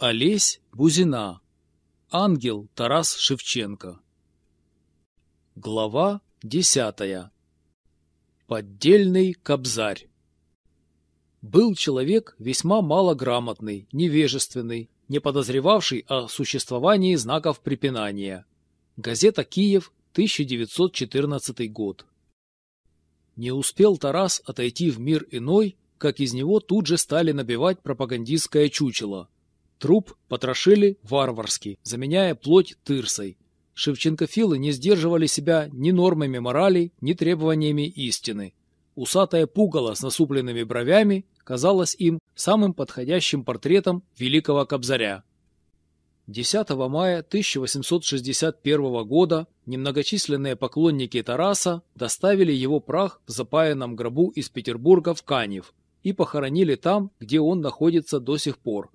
Олесь Бузина. Ангел Тарас Шевченко. Глава десятая. Поддельный кобзарь. Был человек весьма малограмотный, невежественный, не подозревавший о существовании знаков препинания. Газета «Киев», 1914 год. Не успел Тарас отойти в мир иной, как из него тут же стали набивать пропагандистское чучело – Труп потрошили варварски, заменяя плоть тырсой. Шевченкофилы не сдерживали себя ни нормами морали, ни требованиями истины. Усатое пугало с насупленными бровями казалось им самым подходящим портретом великого Кобзаря. 10 мая 1861 года немногочисленные поклонники Тараса доставили его прах в запаянном гробу из Петербурга в Канев и похоронили там, где он находится до сих пор,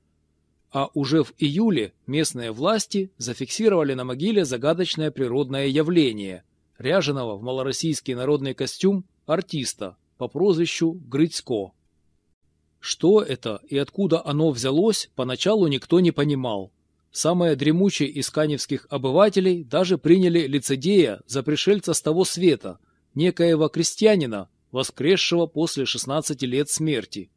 а уже в июле местные власти зафиксировали на могиле загадочное природное явление – ряженого в малороссийский народный костюм артиста по прозвищу Грыцко. Что это и откуда оно взялось, поначалу никто не понимал. Самые дремучие из каневских обывателей даже приняли лицедея за пришельца с того света, некоего крестьянина, воскресшего после 16 лет смерти.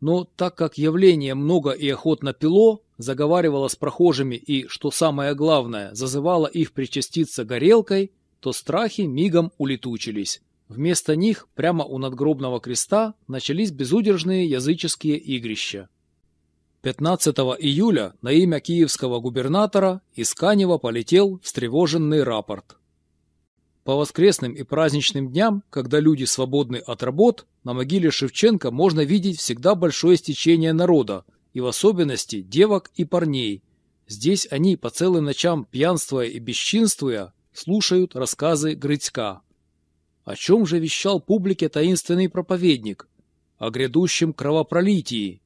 Но так как явление много и охотно пило, заговаривало с прохожими и, что самое главное, зазывало их причаститься горелкой, то страхи мигом улетучились. Вместо них прямо у надгробного креста начались безудержные языческие игрища. 15 июля на имя киевского губернатора из Канева полетел встревоженный рапорт. По воскресным и праздничным дням, когда люди свободны от работ, на могиле Шевченко можно видеть всегда большое стечение народа, и в особенности девок и парней. Здесь они по целым ночам пьянствуя и бесчинствуя слушают рассказы Грыцка. О чем же вещал публике таинственный проповедник? О грядущем кровопролитии.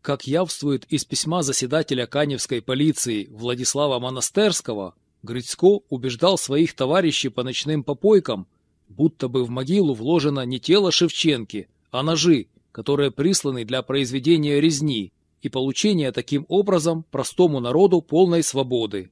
Как явствует из письма заседателя Каневской полиции Владислава Монастерского, Грицко убеждал своих товарищей по ночным попойкам, будто бы в могилу вложено не тело Шевченки, а ножи, которые присланы для произведения резни и получения таким образом простому народу полной свободы.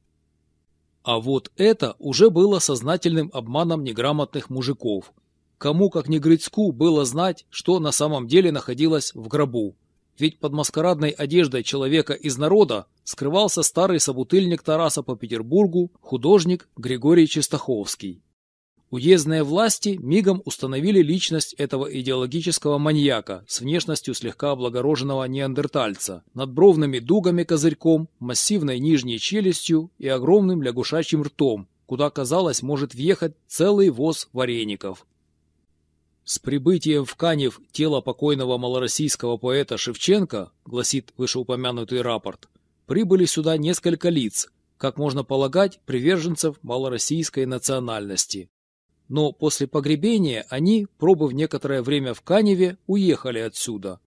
А вот это уже было сознательным обманом неграмотных мужиков. Кому, как не Грицку, было знать, что на самом деле находилось в гробу. Ведь под маскарадной одеждой человека из народа скрывался старый собутыльник Тараса по Петербургу, художник Григорий Чистаховский. Уездные власти мигом установили личность этого идеологического маньяка с внешностью слегка облагороженного неандертальца, надбровными дугами козырьком, массивной нижней челюстью и огромным лягушачьим ртом, куда, казалось, может въехать целый воз вареников. С прибытием в Канев тела покойного малороссийского поэта Шевченко, гласит вышеупомянутый рапорт, прибыли сюда несколько лиц, как можно полагать, приверженцев малороссийской национальности. Но после погребения они, пробыв некоторое время в Каневе, уехали отсюда.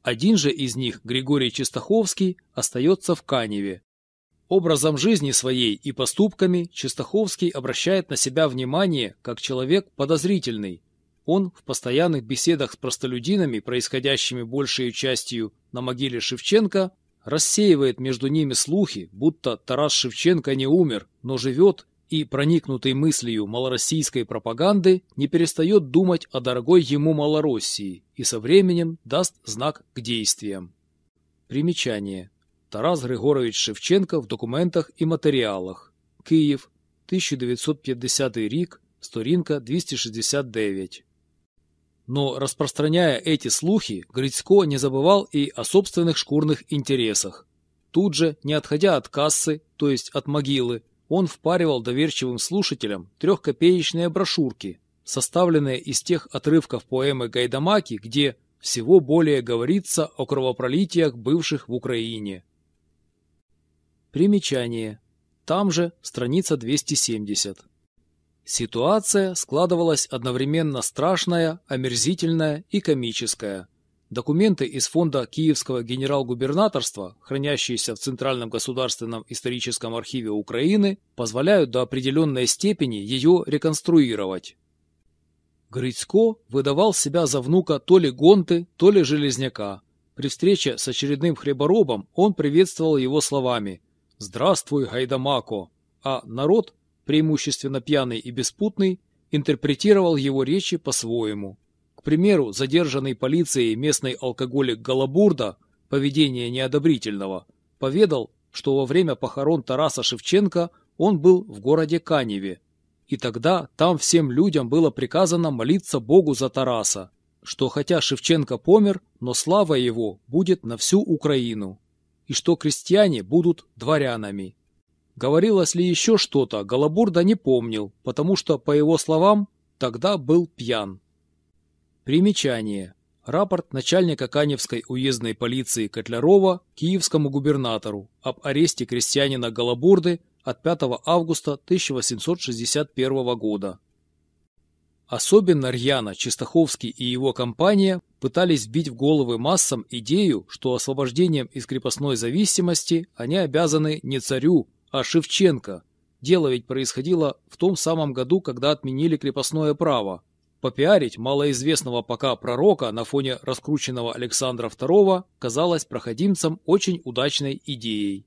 Один же из них, Григорий Чистаховский, остается в Каневе. Образом жизни своей и поступками Чистаховский обращает на себя внимание как человек подозрительный, он в постоянных беседах с простолюдинами, происходящими большей частью на могиле Шевченко, рассеивает между ними слухи, будто Тарас Шевченко не умер, но живет и, проникнутый мыслью малороссийской пропаганды, не перестает думать о дорогой ему Малороссии и со временем даст знак к действиям. Примечание. Тарас Григорович Шевченко в документах и материалах. Киев, 1950 рік, сторінка 269. Но распространяя эти слухи, Грицко не забывал и о собственных шкурных интересах. Тут же, не отходя от кассы, то есть от могилы, он впаривал доверчивым слушателям трехкопеечные брошюрки, составленные из тех отрывков поэмы Гайдамаки, где всего более говорится о кровопролитиях бывших в Украине. Примечание. Там же страница 270. Ситуация складывалась одновременно страшная, омерзительная и комическая. Документы из фонда Киевского генерал-губернаторства, хранящиеся в Центральном государственном историческом архиве Украины, позволяют до определенной степени ее реконструировать. Грицко выдавал себя за внука то ли Гонты, то ли Железняка. При встрече с очередным хлеборобом он приветствовал его словами «Здравствуй, Гайдамако!», а народ, преимущественно пьяный и беспутный, интерпретировал его речи по-своему. К примеру, задержанный полицией местный алкоголик Голобурда, поведение неодобрительного, поведал, что во время похорон Тараса Шевченко он был в городе Каневе. И тогда там всем людям было приказано молиться Богу за Тараса, что хотя Шевченко помер, но слава его будет на всю Украину, и что крестьяне будут дворянами. Говорилось ли еще что-то, Голобурда не помнил, потому что, по его словам, тогда был пьян. Примечание. Рапорт начальника Каневской уездной полиции Котлярова киевскому губернатору об аресте крестьянина Голобурды от 5 августа 1861 года. Особенно рьяно Чистаховский и его компания пытались вбить в головы массам идею, что освобождением из крепостной зависимости они обязаны не царю, а Шевченко. Дело ведь происходило в том самом году, когда отменили крепостное право. Попиарить малоизвестного пока пророка на фоне раскрученного Александра II казалось проходимцам очень удачной идеей.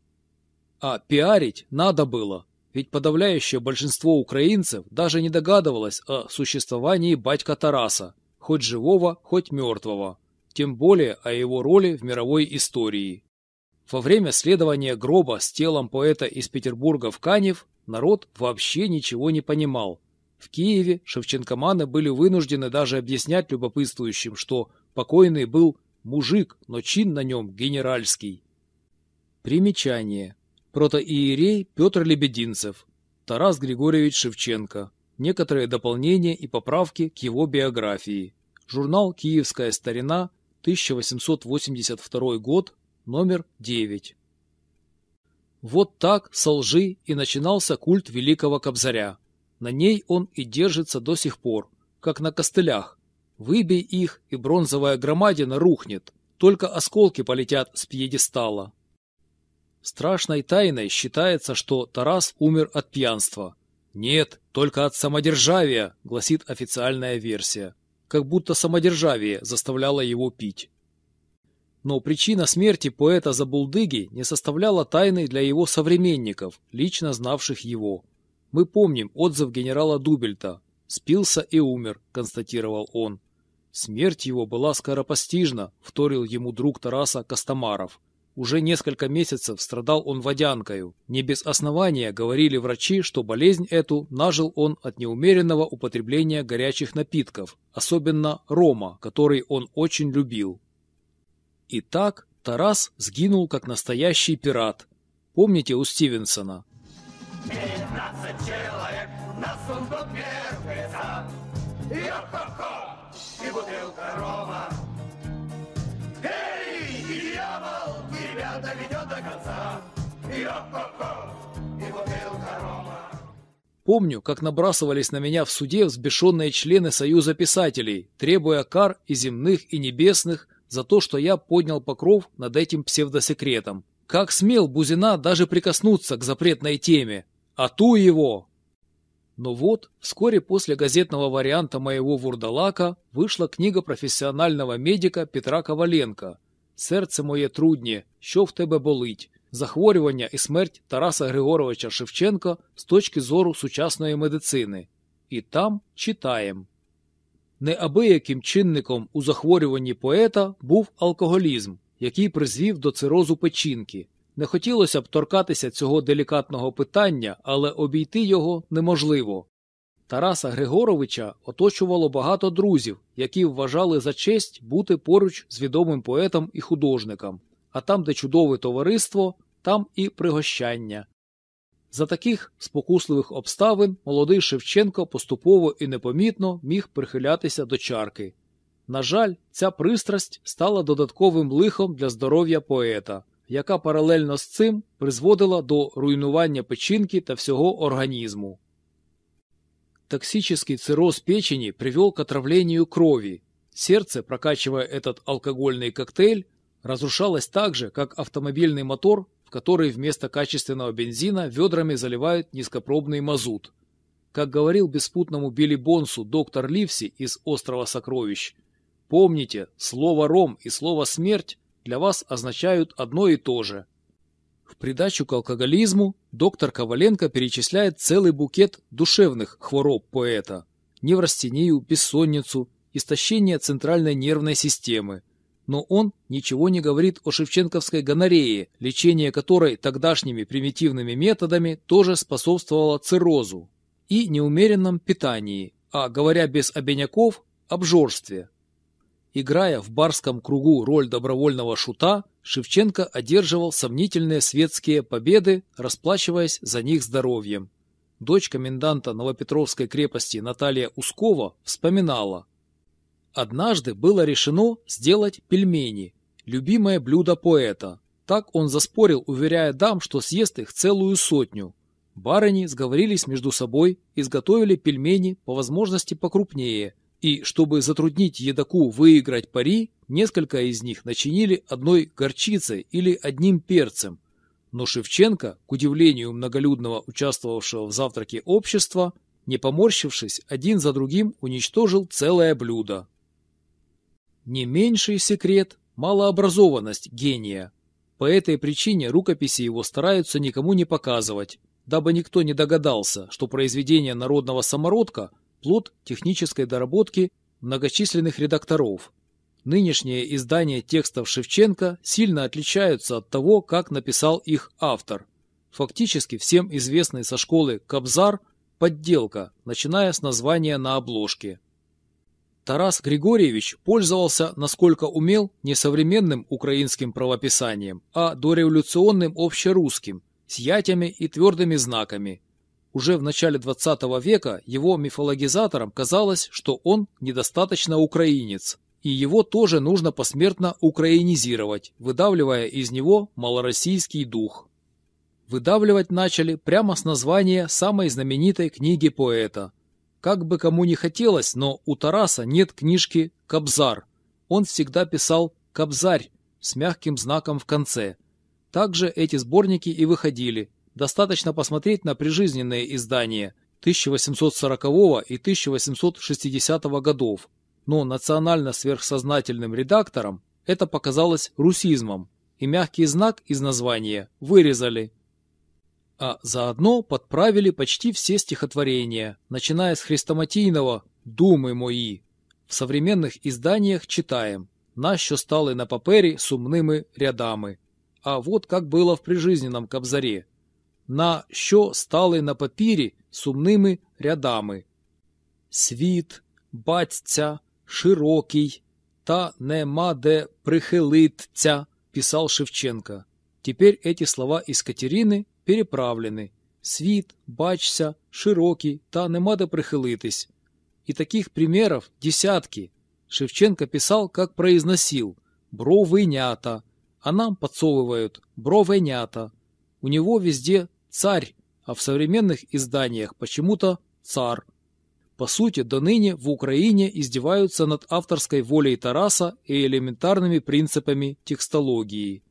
А пиарить надо было, ведь подавляющее большинство украинцев даже не догадывалось о существовании батька Тараса, хоть живого, хоть мертвого, тем более о его роли в мировой истории. Во время следования гроба с телом поэта из Петербурга в Канев народ вообще ничего не понимал. В Киеве шевченкоманы были вынуждены даже объяснять любопытствующим, что покойный был мужик, но чин на нем генеральский. Примечание протоиерей Петр Лебединцев, Тарас Григорьевич Шевченко, некоторые дополнения и поправки к его биографии. Журнал «Киевская старина», 1882 год, номер 9. Вот так со лжи и начинался культ великого Кобзаря. На ней он и держится до сих пор, как на костылях. Выбей их, и бронзовая громадина рухнет, только осколки полетят с пьедестала. Страшной тайной считается, что Тарас умер от пьянства. Нет, только от самодержавия, гласит официальная версия. Как будто самодержавие заставляло его пить. Но причина смерти поэта Забулдыги не составляла тайны для его современников, лично знавших его. Мы помним отзыв генерала Дубельта. «Спился и умер», — констатировал он. Смерть его была скоропостижна, вторил ему друг Тараса Костомаров. Уже несколько месяцев страдал он водянкою. Не без основания говорили врачи, что болезнь эту нажил он от неумеренного употребления горячих напитков, особенно рома, который он очень любил. Итак, Тарас сгинул как настоящий пират. Помните у Стивенсона? «Пятнадцать человек на сундук мертвеца, и бутылка рома доведет до конца. И бутылка рома. Помню, как набрасывались на меня в суде взбешенные члены Союза писателей, требуя кар и земных, и небесных за то, что я поднял покров над этим псевдосекретом. Как смел Бузина даже прикоснуться к запретной теме? А ту его! Но вот, вскоре после газетного варианта моего вурдалака вышла книга профессионального медика Петра Коваленко Серце моє труднє, що в тебе болить? Захворювання і смерть Тараса Григоровича Шевченка з точки зору сучасної медицини. І там читаємо. Неабияким чинником у захворюванні поета був алкоголізм, який призвів до цирозу печінки. Не хотілося б торкатися цього делікатного питання, але обійти його неможливо. Тараса Григоровича оточувало багато друзів, які вважали за честь бути поруч з відомим поетом і художником, а там, де чудове товариство, там і пригощання. За таких спокусливих обставин молодий Шевченко поступово і непомітно міг прихилятися до чарки. На жаль, ця пристрасть стала додатковим лихом для здоров'я поета, яка паралельно з цим призводила до руйнування печінки та всього організму. Токсический цирроз печени привел к отравлению крови. Сердце, прокачивая этот алкогольный коктейль, разрушалось так же, как автомобильный мотор, в который вместо качественного бензина ведрами заливают низкопробный мазут. Как говорил беспутному Билли Бонсу доктор Ливси из «Острова сокровищ», помните, слово «ром» и слово «смерть» для вас означают одно и то же. В придачу к алкоголизму доктор Коваленко перечисляет целый букет душевных хвороб поэта. Неврастению, бессонницу, истощение центральной нервной системы. Но он ничего не говорит о шевченковской гонорее, лечение которой тогдашними примитивными методами тоже способствовало циррозу, и неумеренном питании, а, говоря без обиняков, обжорстве. Играя в барском кругу роль добровольного шута, Шевченко одерживал сомнительные светские победы, расплачиваясь за них здоровьем. Дочь коменданта Новопетровской крепости Наталья Ускова вспоминала. Однажды было решено сделать пельмени, любимое блюдо поэта. Так он заспорил, уверяя дам, что съест их целую сотню. Барыни сговорились между собой, изготовили пельмени по возможности покрупнее – и, чтобы затруднить едоку выиграть пари, несколько из них начинили одной горчицей или одним перцем. Но Шевченко, к удивлению многолюдного участвовавшего в завтраке общества, не поморщившись, один за другим уничтожил целое блюдо. Не меньший секрет – малообразованность гения. По этой причине рукописи его стараются никому не показывать, дабы никто не догадался, что произведение народного самородка – плод технической доработки многочисленных редакторов. Нынешние издания текстов Шевченко сильно отличаются от того, как написал их автор. Фактически всем известный со школы Кобзар – подделка, начиная с названия на обложке. Тарас Григорьевич пользовался, насколько умел, не современным украинским правописанием, а дореволюционным общерусским, с ятями и твердыми знаками – уже в начале XX века его мифологизаторам казалось, что он недостаточно украинец, и его тоже нужно посмертно украинизировать, выдавливая из него малороссийский дух. Выдавливать начали прямо с названия самой знаменитой книги поэта. Как бы кому ни хотелось, но у Тараса нет книжки «Кобзар». Он всегда писал «Кобзарь» с мягким знаком в конце. Также эти сборники и выходили, Достаточно посмотреть на прижизненные издания 1840 и 1860 годов, но национально-сверхсознательным редакторам это показалось русизмом, и мягкий знак из названия вырезали А заодно подправили почти все стихотворения, начиная с хрестоматийного «Думы мои». В современных изданиях читаем «Нащо стали на папері сумними рядами». А вот как было в прижизненном Кобзаре – на що стали на папірі сумними рядами. Світ, батця, широкий, та нема де прихилиться, писал Шевченко. Теперь эти слова из Катерины переправлены. Світ, бачся, широкий, та нема де прихилитись. И таких примеров десятки. Шевченко писал, как произносил «бровынята», а нам подсовывают «бровенята». У него везде царь, а в современных изданиях почему-то цар. По сути, до ныне в Украине издеваются над авторской волей Тараса и элементарными принципами текстологии.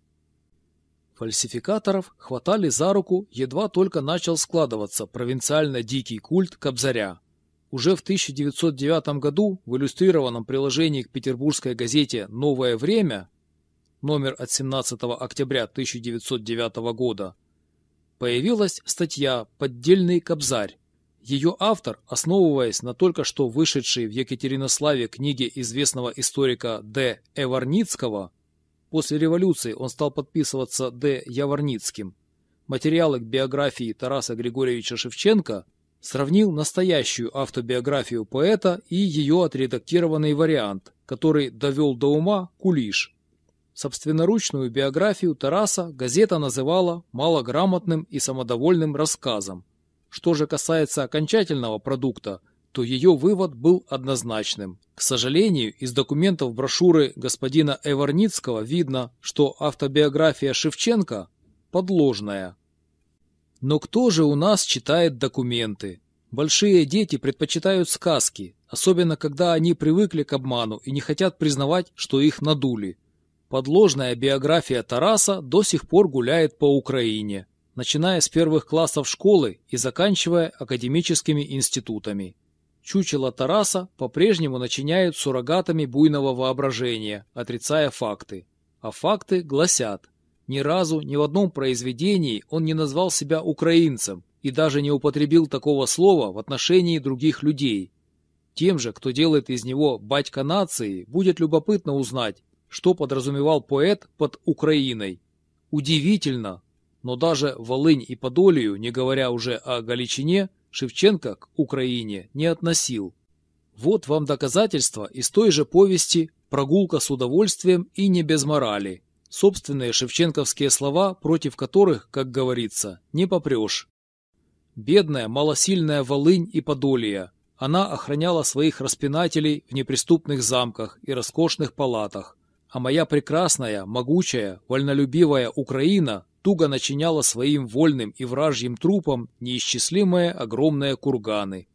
Фальсификаторов хватали за руку, едва только начал складываться провинциально-дикий культ Кобзаря. Уже в 1909 году в иллюстрированном приложении к петербургской газете «Новое время» номер от 17 октября 1909 года появилась статья «Поддельный кобзарь». Ее автор, основываясь на только что вышедшей в Екатеринославе книге известного историка Д. Эварницкого, после революции он стал подписываться Д. Яворницким, материалы к биографии Тараса Григорьевича Шевченко, сравнил настоящую автобиографию поэта и ее отредактированный вариант, который довел до ума Кулиш – Собственноручную биографию Тараса газета называла малограмотным и самодовольным рассказом. Что же касается окончательного продукта, то ее вывод был однозначным. К сожалению, из документов брошюры господина Эварницкого видно, что автобиография Шевченко подложная. Но кто же у нас читает документы? Большие дети предпочитают сказки, особенно когда они привыкли к обману и не хотят признавать, что их надули. Подложная биография Тараса до сих пор гуляет по Украине, начиная с первых классов школы и заканчивая академическими институтами. Чучело Тараса по-прежнему начиняют суррогатами буйного воображения, отрицая факты. а факты гласят, ни разу, ни в одном произведении он не назвал себя украинцем и даже не употребил такого слова в отношении других людей. Тем же, кто делает из него батька нации, будет любопытно узнать, что подразумевал поэт под Украиной. Удивительно, но даже Волынь и Подолию, не говоря уже о Галичине, Шевченко к Украине не относил. Вот вам доказательства из той же повести «Прогулка с удовольствием и не без морали». Собственные шевченковские слова, против которых, как говорится, не попрешь. Бедная, малосильная Волынь и Подолия. Она охраняла своих распинателей в неприступных замках и роскошных палатах. А моя прекрасная, могучая, вольнолюбивая Украина туго начиняла своим вольным и вражьим трупом неисчислимые огромные курганы.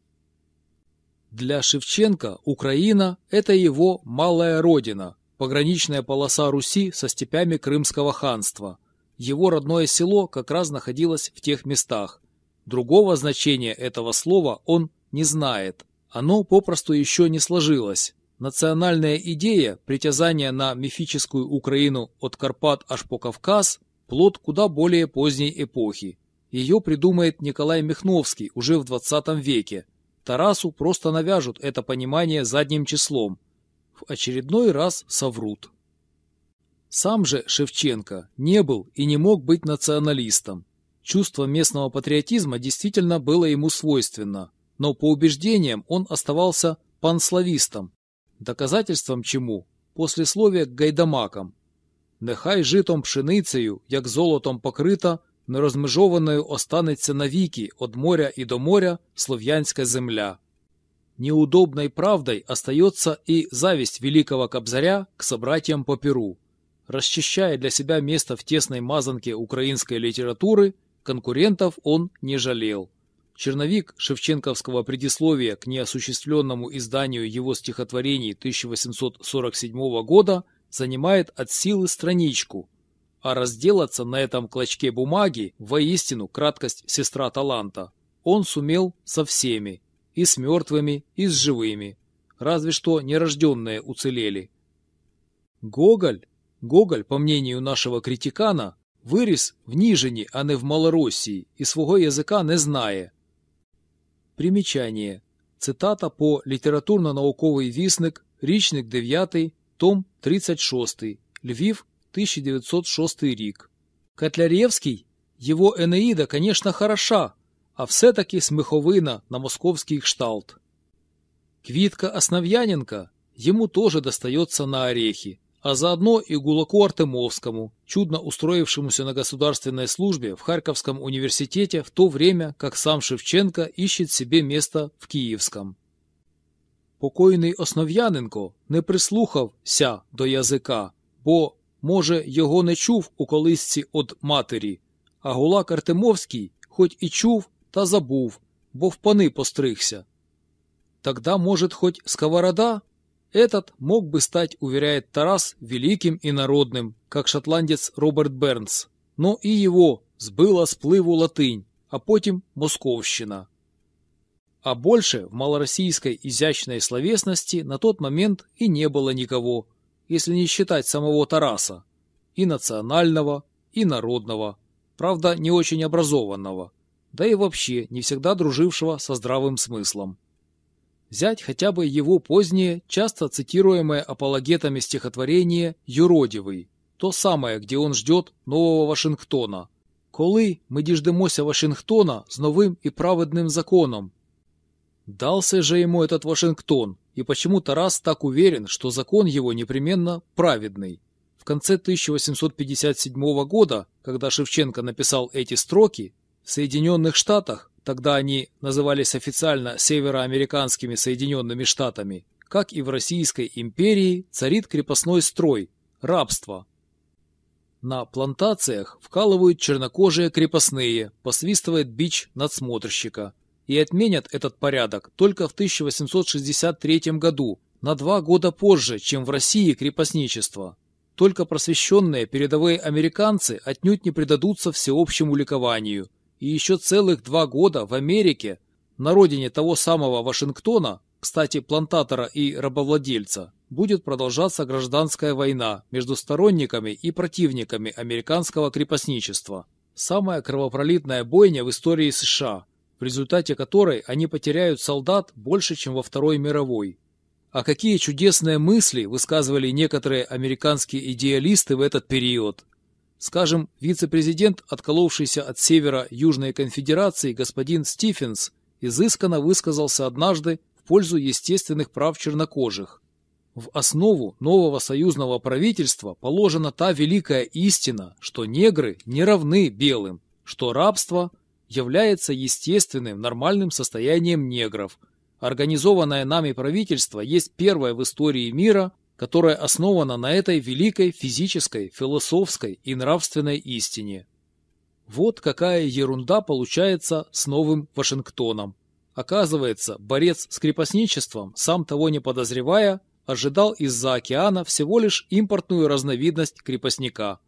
Для Шевченко Украина – это его малая родина, пограничная полоса Руси со степями Крымского ханства. Его родное село как раз находилось в тех местах. Другого значения этого слова он не знает. Оно попросту еще не сложилось. Национальная идея притязания на мифическую Украину от Карпат аж по Кавказ – плод куда более поздней эпохи. Ее придумает Николай Михновский уже в 20 веке, Тарасу просто навяжут это понимание задним числом. В очередной раз соврут. Сам же Шевченко не был и не мог быть националистом. Чувство местного патриотизма действительно было ему свойственно, но по убеждениям он оставался панславистом, доказательством чему послесловие к гайдамакам. Нехай житом пшеницею, як золотом покрита, нерозмежованою останеться навіки от моря и до моря слов'янська земля. Неудобной правдой остается и зависть великого Кобзаря к собратьям по Перу. Расчищая для себя место в тесной мазанке украинской литературы, конкурентов он не жалел. Черновик шевченковского предисловия к неосуществленному изданию его стихотворений 1847 года занимает от силы страничку – а разделаться на этом клочке бумаги, воистину краткость сестра таланта, он сумел со всеми, и с мертвыми, и с живыми, разве что нерожденные уцелели. Гоголь, Гоголь, по мнению нашего критикана, виріс в Ніжині, а не в Малороссии, и свого языка не знає. Примечание. Цитата по літературно-науковий вісник, річник 9, том 36, Львів, 1906 рік. Котляревський, его Энеида, конечно, хороша, а все-таки смеховина на московский кшталт. Квитка Основьяненко ему тоже достается на орехи, а заодно и Гулаку Артемовскому, чудно устроившемуся на государственной службе в Харьковском университете в то время, как сам Шевченко ищет себе место в Киевском. Покойний Основ'яненко не прислухався до язика, бо Може, його не чув у колисці од матері, а гулак Артемовський хоч і чув, та забув, бо в пани постригся. Тогда, может, хоть сковорода? Этот мог бы стать, уверяет Тарас, великим и народным, как шотландец Роберт Бернс. Но и его сбыла с плыву латынь, а потом московщина. А больше в малороссийской изящной словесности на тот момент и не было никого, если не считать самого Тараса, и национального, и народного, правда, не очень образованного, да и вообще не всегда дружившего со здравым смыслом. Взять хотя бы его позднее, часто цитируемое апологетами стихотворение «Юродивый», то самое, где он ждет нового Вашингтона. «Коли ми діждемося Вашингтона з новим і праведним законом?» Дался же ему этот Вашингтон, и почему Тарас так уверен, что закон его непременно праведный. В конце 1857 года, когда Шевченко написал эти строки, в Соединенных Штатах, тогда они назывались официально Североамериканскими Соединенными Штатами, как и в Российской империи, царит крепостной строй, рабство. На плантациях вкалывают чернокожие крепостные, посвистывает бич надсмотрщика – и отменят этот порядок только в 1863 году, на два года позже, чем в России крепостничество. Только просвещенные передовые американцы отнюдь не предадутся всеобщему ликованию, и еще целых два года в Америке, на родине того самого Вашингтона, кстати, плантатора и рабовладельца, будет продолжаться гражданская война между сторонниками и противниками американского крепостничества. Самая кровопролитная бойня в истории США, в результате которой они потеряют солдат больше, чем во Второй мировой. А какие чудесные мысли высказывали некоторые американские идеалисты в этот период. Скажем, вице-президент, отколовшийся от севера Южной конфедерации господин Стифенс, изысканно высказался однажды в пользу естественных прав чернокожих. В основу нового союзного правительства положена та великая истина, что негры не равны белым, что рабство является естественным нормальным состоянием негров. Организованное нами правительство есть первое в истории мира, которое основано на этой великой физической, философской и нравственной истине. Вот какая ерунда получается с новым Вашингтоном. Оказывается, борец с крепостничеством, сам того не подозревая, ожидал из-за океана всего лишь импортную разновидность крепостника.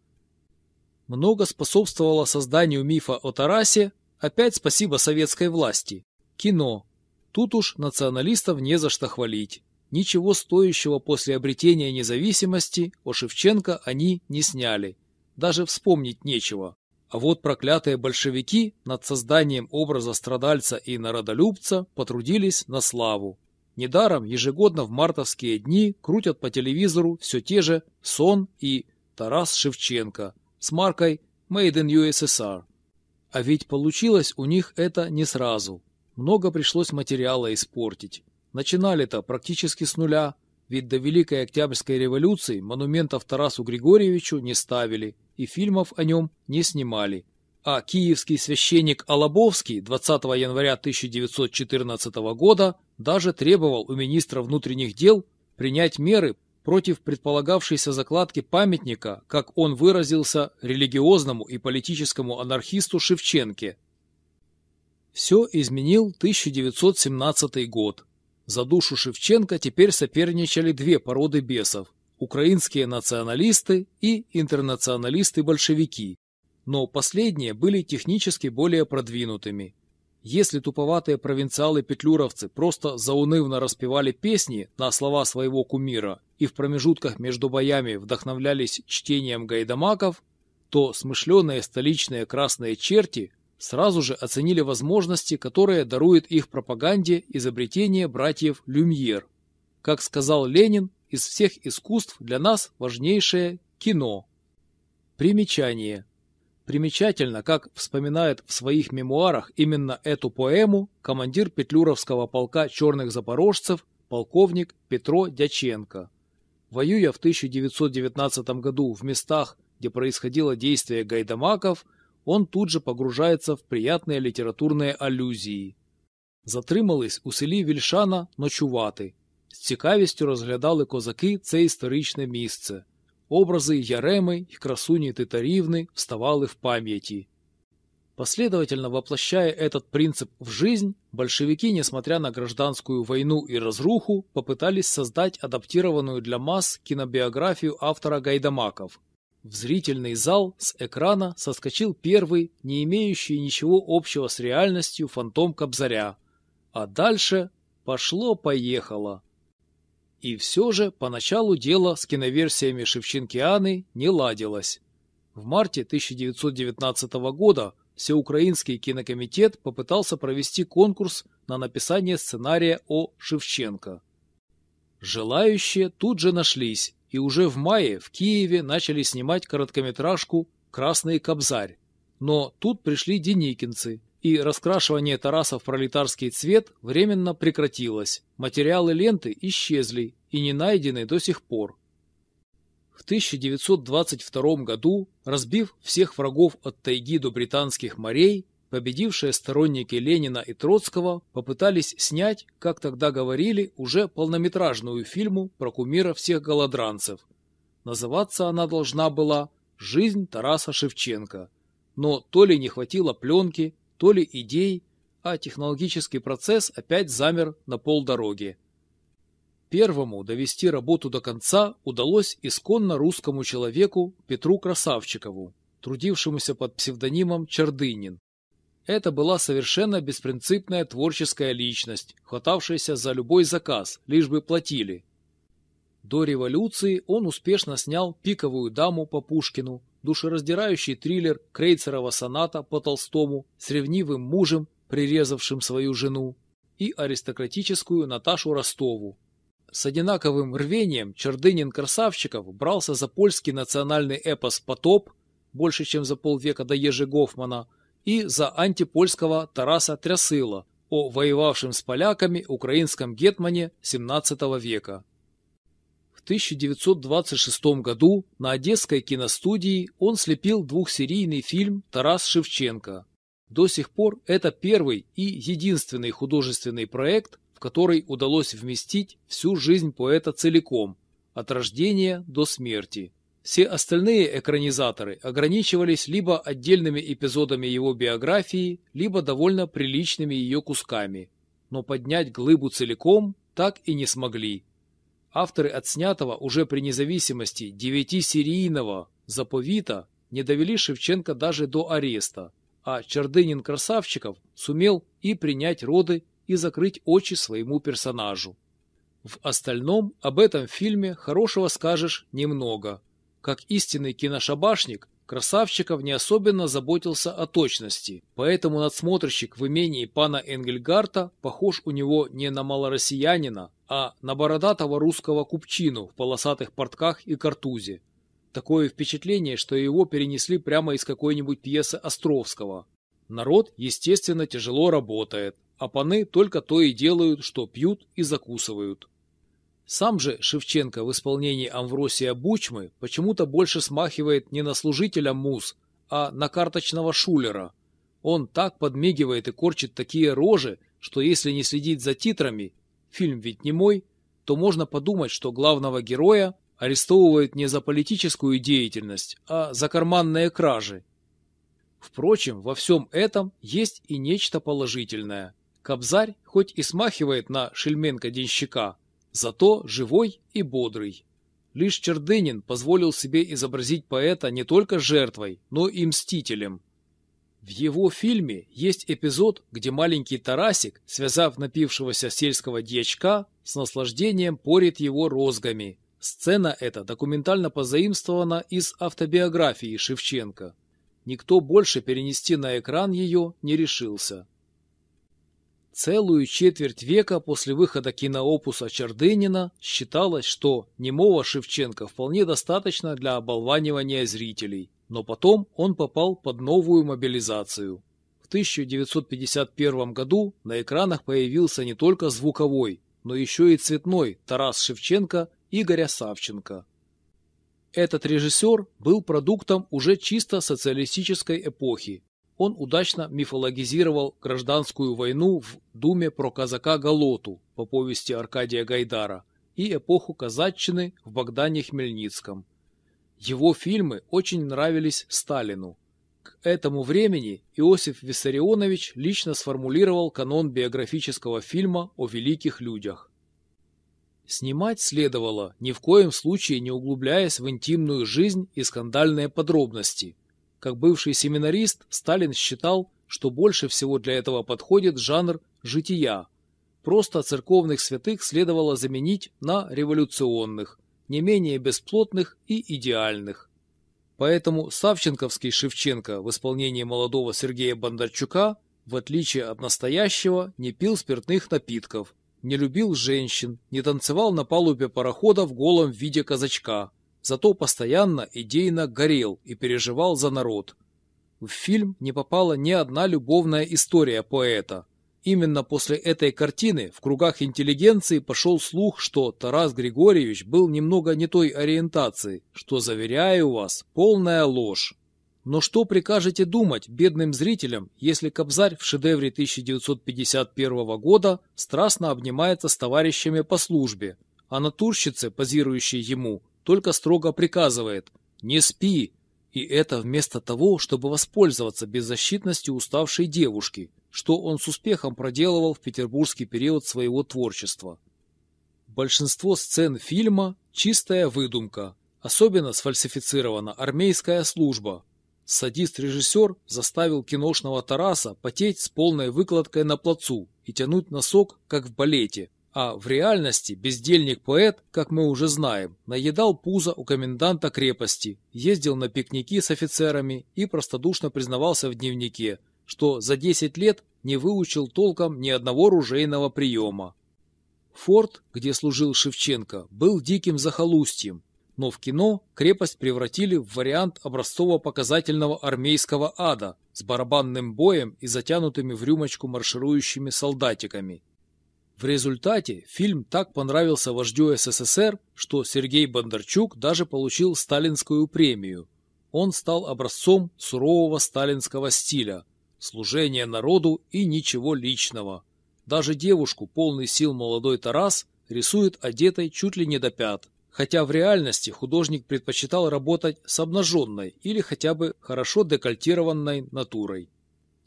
Много способствовало созданию мифа о Тарасе, опять спасибо советской власти. Кино. Тут уж националистов не за что хвалить. Ничего стоящего после обретения независимости о Шевченко они не сняли. Даже вспомнить нечего. А вот проклятые большевики над созданием образа страдальца и народолюбца потрудились на славу. Недаром ежегодно в мартовские дни крутят по телевизору все те же «Сон» и «Тарас Шевченко» с маркой «Made in USSR». А ведь получилось у них это не сразу. Много пришлось материала испортить. Начинали-то практически с нуля, ведь до Великой Октябрьской революции монументов Тарасу Григорьевичу не ставили и фильмов о нем не снимали а киевский священник Алабовский 20 января 1914 года даже требовал у министра внутренних дел принять меры против предполагавшейся закладки памятника, как он выразился, религиозному и политическому анархисту Шевченке. Все изменил 1917 год. За душу Шевченко теперь соперничали две породы бесов – украинские националисты и интернационалисты-большевики но последние были технически более продвинутыми. Если туповатые провинциалы-петлюровцы просто заунывно распевали песни на слова своего кумира и в промежутках между боями вдохновлялись чтением гайдамаков, то смышленые столичные красные черти сразу же оценили возможности, которые дарует их пропаганде изобретение братьев Люмьер. Как сказал Ленин, из всех искусств для нас важнейшее – кино. Примечание. Примечательно, как вспоминает в своих мемуарах именно эту поэму командир Петлюровского полка черных запорожцев, полковник Петро Дяченко. Воюя в 1919 году в местах, где происходило действие гайдамаков, он тут же погружается в приятные літературні алюзії. Затримались у селі Вільшана ночувати. З цікавістю розглядали козаки це історичне місце. Образы Яремы и красуни Титарівны вставали в памяти. Последовательно воплощая этот принцип в жизнь, большевики, несмотря на гражданскую войну и разруху, попытались создать адаптированную для масс кинобиографию автора Гайдамаков. В зрительный зал с экрана соскочил первый, не имеющий ничего общего с реальностью фантом Кобзаря. А дальше пошло-поехало. И все же поначалу дело с киноверсиями Шевченкианы не ладилось. В марте 1919 года Всеукраинский кинокомитет попытался провести конкурс на написание сценария о Шевченко. Желающие тут же нашлись, и уже в мае в Киеве начали снимать короткометражку «Красный кобзарь». Но тут пришли деникинцы, и раскрашивание Тараса в пролетарский цвет временно прекратилось. Материалы ленты исчезли и не найдены до сих пор. В 1922 году, разбив всех врагов от тайги до британских морей, победившие сторонники Ленина и Троцкого попытались снять, как тогда говорили, уже полнометражную фильму про кумира всех голодранцев. Называться она должна была «Жизнь Тараса Шевченко», но то ли не хватило пленки, то ли идей, а технологический процесс опять замер на полдороги. Первому довести работу до конца удалось исконно русскому человеку Петру Красавчикову, трудившемуся под псевдонимом Чардынин. Это была совершенно беспринципная творческая личность, хватавшаяся за любой заказ, лишь бы платили. До революции он успешно снял «Пиковую даму» по Пушкину, душераздирающий триллер Крейцерова соната по Толстому с ревнивым мужем, прирезавшим свою жену, и аристократическую Наташу Ростову. С одинаковым рвением Чердынин-Красавчиков брался за польский национальный эпос «Потоп», больше чем за полвека до Ежи Гофмана, и за антипольского Тараса Трясыла о воевавшем с поляками украинском гетмане XVII века. В 1926 году на Одесской киностудии он слепил двухсерийный фильм «Тарас Шевченко». До сих пор это первый и единственный художественный проект, в который удалось вместить всю жизнь поэта целиком, от рождения до смерти. Все остальные экранизаторы ограничивались либо отдельными эпизодами его биографии, либо довольно приличными ее кусками. Но поднять глыбу целиком так и не смогли. Авторы отснятого уже при независимости девятисерийного «Заповита» не довели Шевченко даже до ареста, а Чердынин-Красавчиков сумел и принять роды, и закрыть очи своему персонажу. В остальном об этом фильме хорошего скажешь немного – как истинный киношабашник, Красавчиков не особенно заботился о точности, поэтому надсмотрщик в имении пана Энгельгарта похож у него не на малороссиянина, а на бородатого русского купчину в полосатых портках и картузе. Такое впечатление, что его перенесли прямо из какой-нибудь пьесы Островского. Народ, естественно, тяжело работает, а паны только то и делают, что пьют и закусывают. Сам же Шевченко в исполнении Амвросия Бучмы почему-то больше смахивает не на служителя муз, а на карточного шулера. Он так подмигивает и корчит такие рожи, что если не следить за титрами, фильм ведь не мой, то можно подумать, что главного героя арестовывают не за политическую деятельность, а за карманные кражи. Впрочем, во всем этом есть и нечто положительное. Кобзарь хоть и смахивает на Шельменко-денщика, зато живой и бодрый. Лишь Чердынин позволил себе изобразить поэта не только жертвой, но и мстителем. В его фильме есть эпизод, где маленький Тарасик, связав напившегося сельского дьячка, с наслаждением порит его розгами. Сцена эта документально позаимствована из автобиографии Шевченко. Никто больше перенести на экран ее не решился. Целую четверть века после выхода киноопуса Чердынина считалось, что немого Шевченко вполне достаточно для оболванивания зрителей, но потом он попал под новую мобилизацию. В 1951 году на экранах появился не только звуковой, но еще и цветной Тарас Шевченко Игоря Савченко. Этот режиссер был продуктом уже чисто социалистической эпохи, он удачно мифологизировал гражданскую войну в «Думе про казака Галоту» по повести Аркадия Гайдара и эпоху казаччины в Богдане Хмельницком. Его фильмы очень нравились Сталину. К этому времени Иосиф Виссарионович лично сформулировал канон биографического фильма о великих людях. Снимать следовало, ни в коем случае не углубляясь в интимную жизнь и скандальные подробности – как бывший семинарист, Сталин считал, что больше всего для этого подходит жанр «жития». Просто церковных святых следовало заменить на революционных, не менее бесплотных и идеальных. Поэтому Савченковский Шевченко в исполнении молодого Сергея Бондарчука, в отличие от настоящего, не пил спиртных напитков, не любил женщин, не танцевал на палубе парохода в голом виде казачка – зато постоянно идейно горел и переживал за народ. В фильм не попала ни одна любовная история поэта. Именно после этой картины в кругах интеллигенции пошел слух, что Тарас Григорьевич был немного не той ориентации, что, заверяю вас, полная ложь. Но что прикажете думать бедным зрителям, если Кобзарь в шедевре 1951 года страстно обнимается с товарищами по службе, а натурщице, позирующей ему, только строго приказывает «не спи», и это вместо того, чтобы воспользоваться беззащитностью уставшей девушки, что он с успехом проделывал в петербургский период своего творчества. Большинство сцен фильма – чистая выдумка, особенно сфальсифицирована армейская служба. Садист-режиссер заставил киношного Тараса потеть с полной выкладкой на плацу и тянуть носок, как в балете, а в реальности бездельник-поэт, как мы уже знаем, наедал пузо у коменданта крепости, ездил на пикники с офицерами и простодушно признавался в дневнике, что за 10 лет не выучил толком ни одного ружейного приема. Форт, где служил Шевченко, был диким захолустьем, но в кино крепость превратили в вариант образцово-показательного армейского ада с барабанным боем и затянутыми в рюмочку марширующими солдатиками. В результате фильм так понравился вождю СССР, что Сергей Бондарчук даже получил сталинскую премию. Он стал образцом сурового сталинского стиля – служение народу и ничего личного. Даже девушку, полный сил молодой Тарас, рисует одетой чуть ли не до пят, хотя в реальности художник предпочитал работать с обнаженной или хотя бы хорошо декольтированной натурой.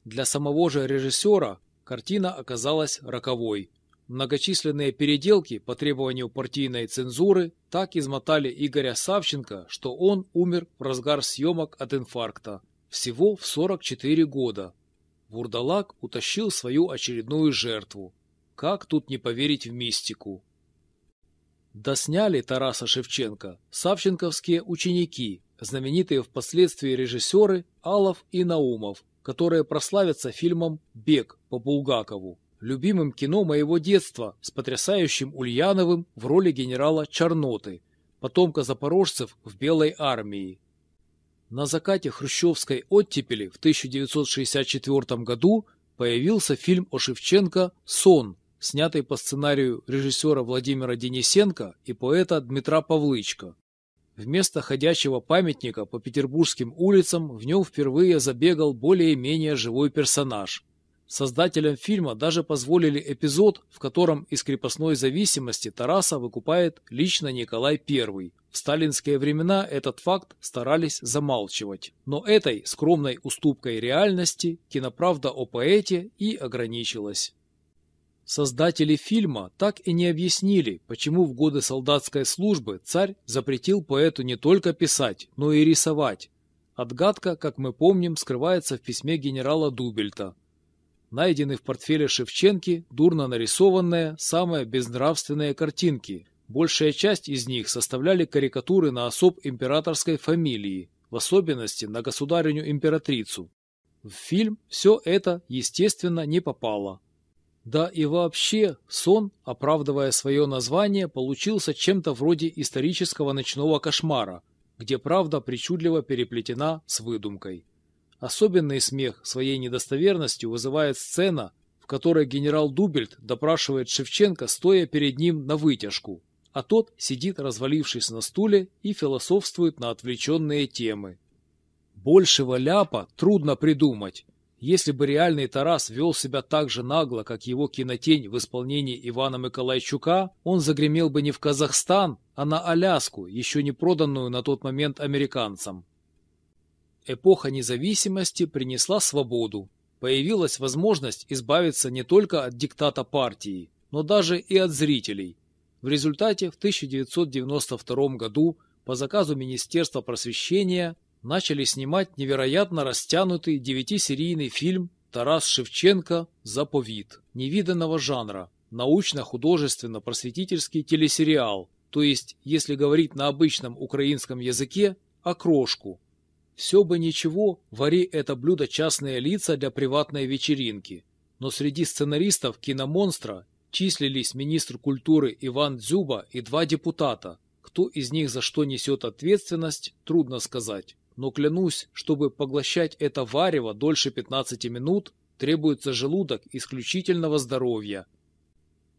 Для самого же режиссера картина оказалась роковой. Многочисленные переделки по требованию партийной цензуры так измотали Игоря Савченко, что он умер в разгар съемок от инфаркта. Всего в 44 года. Вурдалак утащил свою очередную жертву. Как тут не поверить в мистику? Досняли Тараса Шевченко савченковские ученики, знаменитые впоследствии режиссеры Алов и Наумов, которые прославятся фильмом «Бег» по Булгакову любимым кино моего детства с потрясающим Ульяновым в роли генерала Черноты, потомка запорожцев в Белой армии. На закате хрущевской оттепели в 1964 году появился фильм о Шевченко «Сон», снятый по сценарию режиссера Владимира Денисенко и поэта Дмитра Павлычка. Вместо ходячего памятника по петербургским улицам в нем впервые забегал более-менее живой персонаж – Создателям фильма даже позволили эпизод, в котором из крепостной зависимости Тараса выкупает лично Николай I. В сталинские времена этот факт старались замалчивать. Но этой скромной уступкой реальности киноправда о поэте и ограничилась. Создатели фильма так и не объяснили, почему в годы солдатской службы царь запретил поэту не только писать, но и рисовать. Отгадка, как мы помним, скрывается в письме генерала Дубельта – найдены в портфеле Шевченки дурно нарисованные, самые безнравственные картинки. Большая часть из них составляли карикатуры на особ императорской фамилии, в особенности на государыню-императрицу. В фильм все это, естественно, не попало. Да и вообще, сон, оправдывая свое название, получился чем-то вроде исторического ночного кошмара, где правда причудливо переплетена с выдумкой. Особенный смех своей недостоверностью вызывает сцена, в которой генерал Дубельт допрашивает Шевченко, стоя перед ним на вытяжку, а тот сидит, развалившись на стуле, и философствует на отвлеченные темы. Большего ляпа трудно придумать. Если бы реальный Тарас вел себя так же нагло, как его кинотень в исполнении Ивана Миколайчука, он загремел бы не в Казахстан, а на Аляску, еще не проданную на тот момент американцам. Эпоха независимости принесла свободу. Появилась возможность избавиться не только от диктата партии, но даже и от зрителей. В результате в 1992 году по заказу Министерства просвещения начали снимать невероятно растянутый девятисерийный фильм «Тарас Шевченко. Заповит» невиданного жанра, научно-художественно-просветительский телесериал, то есть, если говорить на обычном украинском языке, окрошку, все бы ничего, вари это блюдо частные лица для приватной вечеринки. Но среди сценаристов киномонстра числились министр культуры Иван Дзюба и два депутата. Кто из них за что несет ответственность, трудно сказать. Но клянусь, чтобы поглощать это варево дольше 15 минут, требуется желудок исключительного здоровья.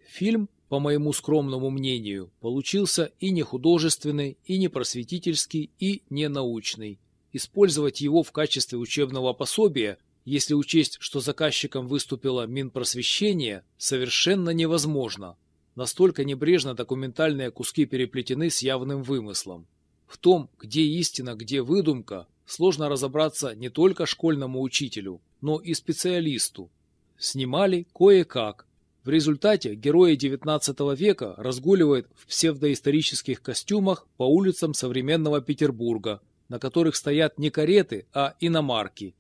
Фильм, по моему скромному мнению, получился и не художественный, и не просветительский, и не научный. Использовать его в качестве учебного пособия, если учесть, что заказчиком выступило Минпросвещение, совершенно невозможно. Настолько небрежно документальные куски переплетены с явным вымыслом. В том, где истина, где выдумка, сложно разобраться не только школьному учителю, но и специалисту. Снимали кое-как. В результате герои XIX века разгуливают в псевдоисторических костюмах по улицам современного Петербурга, на которых стоят не кареты, а иномарки.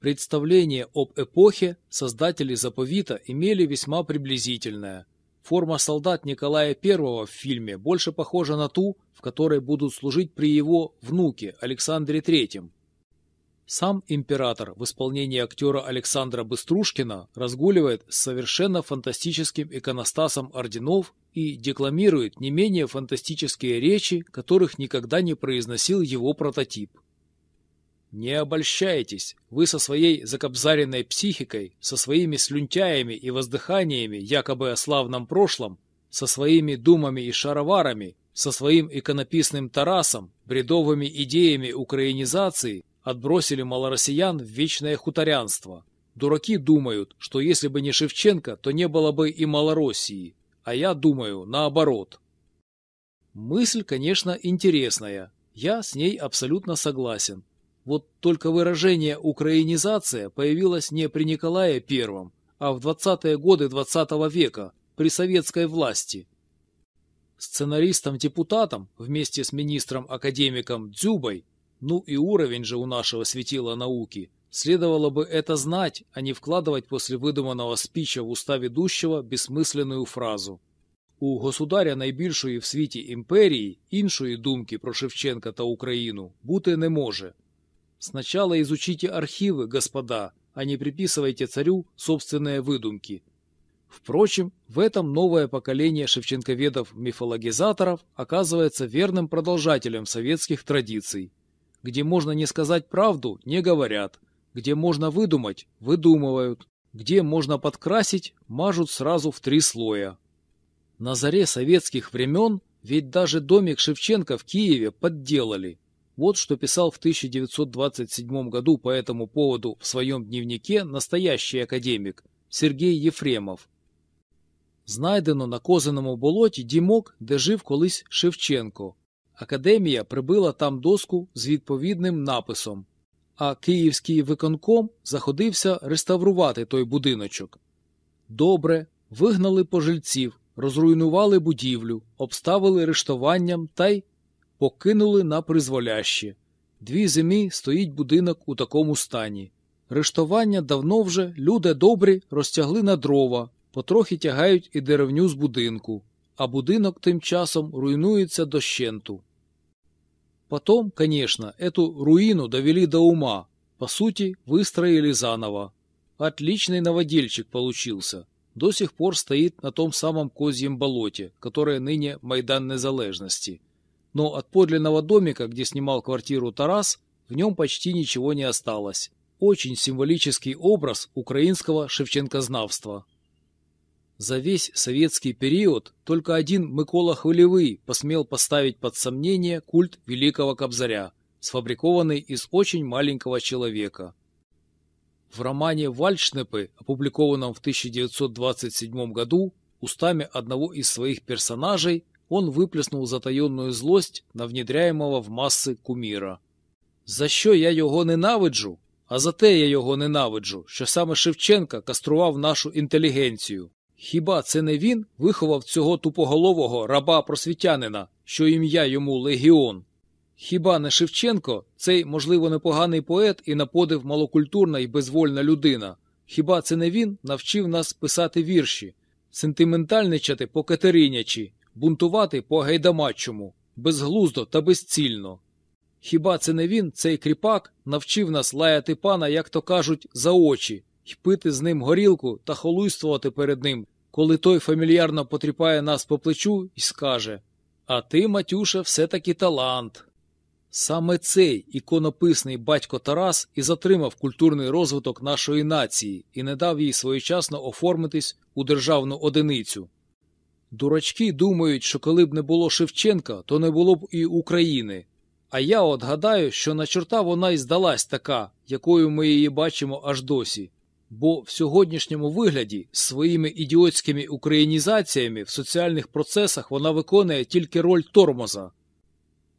Представление об эпохе создатели заповита имели весьма приблизительное. Форма солдат Николая I в фильме больше похожа на ту, в которой будут служить при его внуке Александре III. Сам император в исполнении актера Александра Быструшкина разгуливает с совершенно фантастическим иконостасом орденов и декламирует не менее фантастические речи, которых никогда не произносил его прототип. Не обольщайтесь, вы со своей закобзаренной психикой, со своими слюнтяями и воздыханиями якобы о славном прошлом, со своими думами и шароварами, со своим иконописным Тарасом, бредовыми идеями украинизации отбросили малороссиян в вечное хуторянство. Дураки думают, что если бы не Шевченко, то не было бы и Малороссии. А я думаю, наоборот. Мысль, конечно, интересная. Я с ней абсолютно согласен. Вот только выражение «украинизация» появилось не при Николае I, а в 20-е годы XX -го века, при советской власти. Сценаристом-депутатом вместе с министром-академиком Дзюбой ну и уровень же у нашего светила науки. Следовало бы это знать, а не вкладывать после выдуманного спича в уста ведущого бессмысленную фразу. У государя найбільшої в світі імперії іншої думки про Шевченка та Україну бути не може. Сначала изучите архивы, господа, а не приписывайте царю собственные выдумки. Впрочем, в этом новое поколение шевченковедов-мифологизаторов оказывается верным продолжателем советских традиций. Где можно не сказать правду, не говорят. Где можно выдумать, выдумывают. Где можно подкрасить, мажут сразу в три слоя. На заре советских времен ведь даже домик Шевченко в Киеве подделали. Вот что писал в 1927 году по этому поводу в своем дневнике настоящий академик Сергей Єфремов. Знайдено на козиному болоті дімок, де жив колись Шевченко. Академія прибила там доску з відповідним написом, а київський виконком заходився реставрувати той будиночок. Добре, вигнали пожильців, розруйнували будівлю, обставили рештуванням та й покинули на призволяще. Дві зимі стоїть будинок у такому стані. Рештування давно вже люди добрі розтягли на дрова, потрохи тягають і деревню з будинку, а будинок тим часом руйнується дощенту. Потом, конечно, эту руину довели до ума, по сути, выстроили заново. Отличный новодельчик получился. До сих пор стоит на том самом козьем болоте, которое ныне Майдан Незалежности. Но от подлинного домика, где снимал квартиру Тарас, в нем почти ничего не осталось. Очень символический образ украинского шевченкознавства. За весь советский период только один Микола Хвилевый посмел поставить под сомнение культ великого Кобзаря, сфабрикованный из очень маленького человека. В романе «Вальшнепы», опубликованном в 1927 году, устами одного из своих персонажей он выплеснул затаенную злость на внедряемого в массы кумира. «За що я його ненавиджу? А за те я його ненавиджу, що саме Шевченка кастрував нашу інтелігенцію. Хіба це не він виховав цього тупоголового раба просвітянина, що ім'я йому Легіон? Хіба не Шевченко, цей, можливо, непоганий поет і на подив малокультурна і безвольна людина? Хіба це не він навчив нас писати вірші, сентиментальничати по катеринячі, бунтувати по гайдамачому, безглуздо та безцільно? Хіба це не він, цей кріпак, навчив нас лаяти пана, як то кажуть, за очі, й пити з ним горілку та холуйствувати перед ним, коли той фамільярно потріпає нас по плечу і скаже А ти, Матюша, все-таки талант. Саме цей іконописний батько Тарас і затримав культурний розвиток нашої нації і не дав їй своєчасно оформитись у державну одиницю. Дурачки думають, що коли б не було Шевченка, то не було б і України. А я от гадаю, що на чорта вона й здалась така, якою ми її бачимо аж досі бо в сьогоднішньому вигляді з своїми ідіотськими українізаціями в соціальних процесах вона виконує тільки роль тормоза.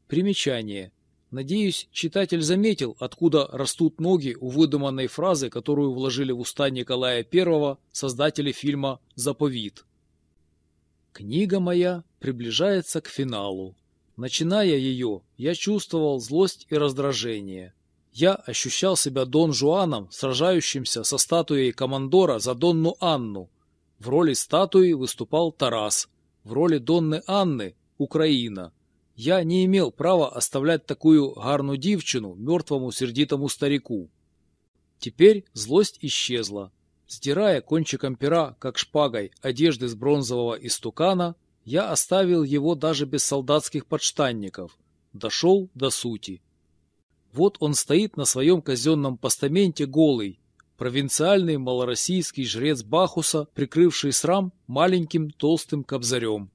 Примечание. Надеюсь, читатель заметил, откуда растут ноги у выдуманной фразы, которую вложили в уста Николая I создатели фильма «Заповит». Книга моя приближается к финалу. Начиная ее, я чувствовал злость и раздражение. Я ощущал себя Дон Жуаном, сражающимся со статуей командора за Донну Анну. В роли статуи выступал Тарас, в роли Донны Анны – Украина. Я не имел права оставлять такую гарну дівчину мертвому сердитому старику. Теперь злость исчезла. Сдирая кончиком пера, как шпагой, одежды с бронзового истукана, я оставил его даже без солдатских подштанников. Дошел до сути. Вот он стоит на своем казенном постаменте голый, провинциальный малороссийский жрец Бахуса, прикрывший срам маленьким толстым кобзарем.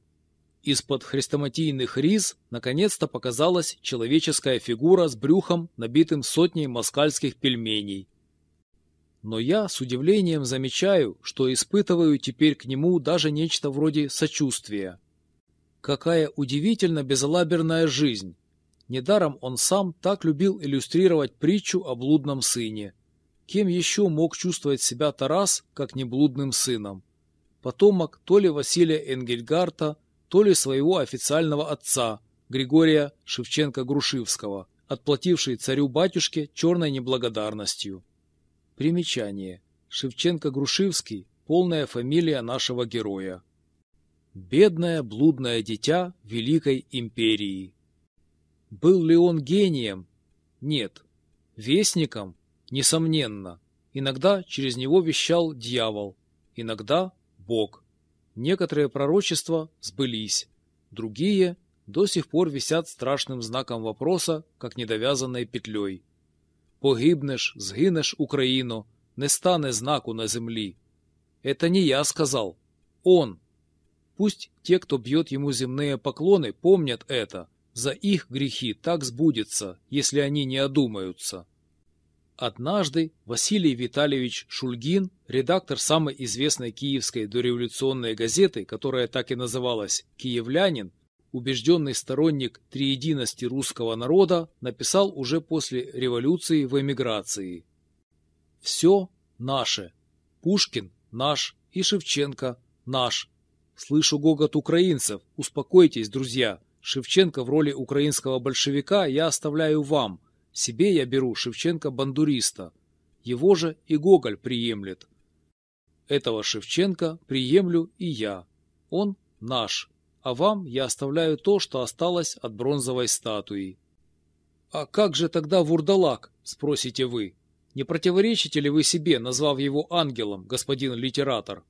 Из-под хрестоматийных риз наконец-то показалась человеческая фигура с брюхом, набитым сотней москальских пельменей. Но я с удивлением замечаю, что испытываю теперь к нему даже нечто вроде сочувствия. Какая удивительно безалаберная жизнь! Недаром он сам так любил иллюстрировать притчу о блудном сыне. Кем еще мог чувствовать себя Тарас, как не блудным сыном? Потомок то ли Василия Энгельгарта, то ли своего официального отца, Григория Шевченко-Грушевского, отплативший царю-батюшке черной неблагодарностью. Примечание. Шевченко-Грушевский – полная фамилия нашего героя. Бедное блудное дитя Великой Империи. Был ли он гением? Нет. Вестником? Несомненно. Иногда через него вещал дьявол, иногда Бог. Некоторые пророчества сбылись, другие до сих пор висят страшным знаком вопроса, как недовязанной петлей. «Погибнеш, згинеш, Україно, не стане знаку на землі». Это не я сказал, он. Пусть те, кто бьет ему земные поклоны, помнят это. За их грехи так сбудется, если они не одумаются. Однажды Василий Витальевич Шульгин, редактор самой известной киевской дореволюционной газеты, которая так и называлась «Киевлянин», убежденный сторонник триединости русского народа, написал уже после революции в эмиграции. «Все наше. Пушкин наш и Шевченко наш. Слышу гогот украинцев. Успокойтесь, друзья. Шевченко в роли украинского большевика я оставляю вам. Себе я беру Шевченко-бандуриста. Его же и Гоголь приемлет. Этого Шевченко приемлю и я. Он наш. А вам я оставляю то, что осталось от бронзовой статуи. «А как же тогда вурдалак?» – спросите вы. Не противоречите ли вы себе, назвав его ангелом, господин литератор?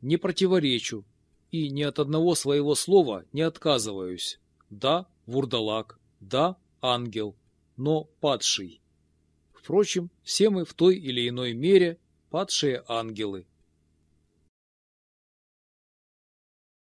Не противоречу. И ни от одного своего слова не отказываюсь. Да, вурдалак. Да, ангел. Но падший. Впрочем, все мы в той или иной мере падшие ангелы.